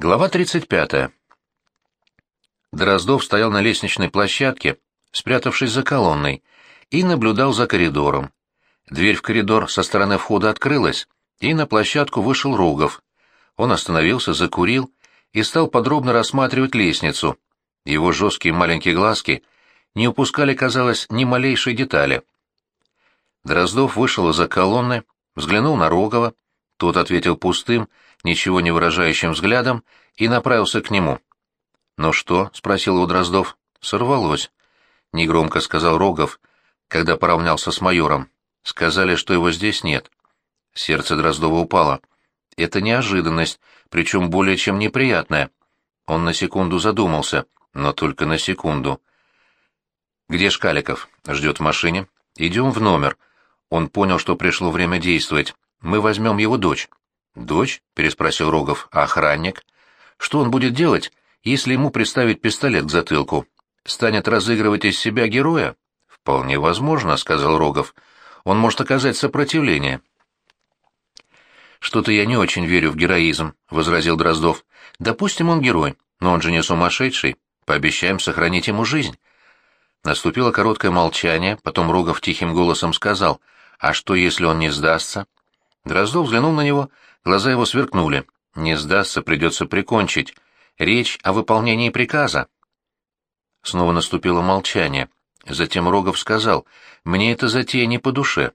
Глава 35. Дроздов стоял на лестничной площадке, спрятавшись за колонной, и наблюдал за коридором. Дверь в коридор со стороны входа открылась, и на площадку вышел Рогов. Он остановился, закурил и стал подробно рассматривать лестницу. Его жесткие маленькие глазки не упускали, казалось, ни малейшей детали. Дроздов вышел из-за колонны, взглянул на Рогова, тот ответил пустым, ничего не выражающим взглядом, и направился к нему. «Ну что?» — спросил его Дроздов. «Сорвалось», — негромко сказал Рогов, когда поравнялся с майором. «Сказали, что его здесь нет». Сердце Дроздова упало. Это неожиданность, причем более чем неприятная. Он на секунду задумался, но только на секунду. «Где Шкаликов?» «Ждет в машине. Идем в номер». Он понял, что пришло время действовать. «Мы возьмем его дочь». «Дочь?» — переспросил Рогов. «А охранник?» «Что он будет делать, если ему приставить пистолет к затылку? Станет разыгрывать из себя героя?» «Вполне возможно», — сказал Рогов. «Он может оказать сопротивление». «Что-то я не очень верю в героизм», — возразил Дроздов. «Допустим, он герой, но он же не сумасшедший. Пообещаем сохранить ему жизнь». Наступило короткое молчание, потом Рогов тихим голосом сказал, «А что, если он не сдастся?» Дроздов взглянул на него, глаза его сверкнули. «Не сдастся, придется прикончить. Речь о выполнении приказа». Снова наступило молчание. Затем Рогов сказал, «Мне эта затея не по душе.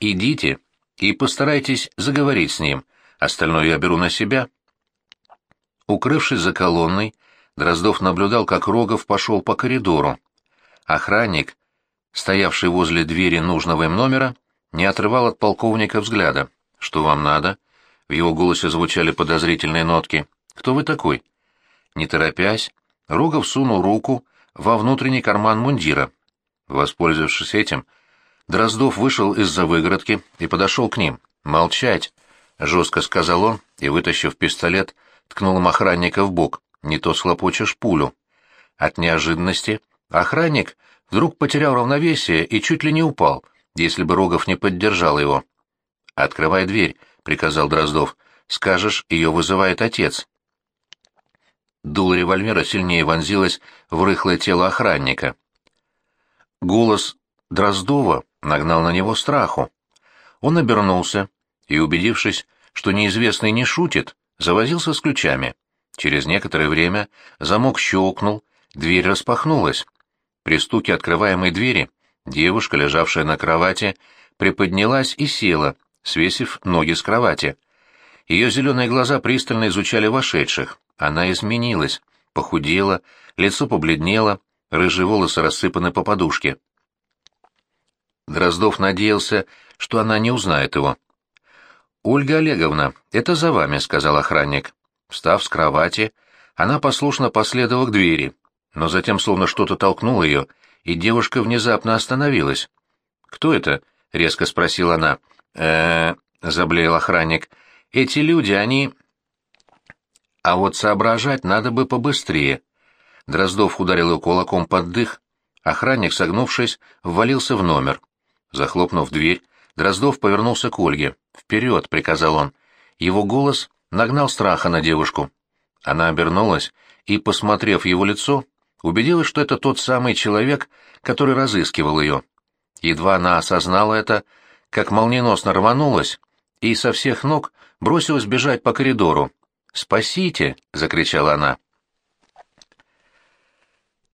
Идите и постарайтесь заговорить с ним. Остальное я беру на себя». Укрывшись за колонной, Дроздов наблюдал, как Рогов пошел по коридору. Охранник, стоявший возле двери нужного им номера, не отрывал от полковника взгляда. «Что вам надо?» В его голосе звучали подозрительные нотки. «Кто вы такой?» Не торопясь, Рогов сунул руку во внутренний карман мундира. Воспользовавшись этим, Дроздов вышел из-за выгородки и подошел к ним. «Молчать!» — жестко сказал он и, вытащив пистолет, ткнул им охранника в бок. «Не то схлопочешь пулю». От неожиданности охранник вдруг потерял равновесие и чуть ли не упал, если бы Рогов не поддержал его. «Открывай дверь», — приказал Дроздов. «Скажешь, ее вызывает отец». Дуло револьвера сильнее вонзилось в рыхлое тело охранника. Голос Дроздова нагнал на него страху. Он обернулся и, убедившись, что неизвестный не шутит, завозился с ключами. Через некоторое время замок щелкнул, дверь распахнулась. При стуке открываемой двери девушка, лежавшая на кровати, приподнялась и села, свесив ноги с кровати. Ее зеленые глаза пристально изучали вошедших. Она изменилась, похудела, лицо побледнело, рыжие волосы рассыпаны по подушке. Дроздов надеялся, что она не узнает его. «Ольга Олеговна, это за вами», — сказал охранник. Встав с кровати, она послушно последовала к двери, но затем словно что-то толкнуло ее, и девушка внезапно остановилась. «Кто это?» — резко спросила она э заблеял охранник. «Эти люди, они...» «А вот соображать надо бы побыстрее». Дроздов ударил его кулаком под дых. Охранник, согнувшись, ввалился в номер. Захлопнув дверь, Дроздов повернулся к Ольге. «Вперед!» — приказал он. Его голос нагнал страха на девушку. Она обернулась и, посмотрев его лицо, убедилась, что это тот самый человек, который разыскивал ее. Едва она осознала это, как молниеносно рванулась и со всех ног бросилась бежать по коридору. «Спасите!» — закричала она.